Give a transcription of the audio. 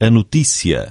a notícia.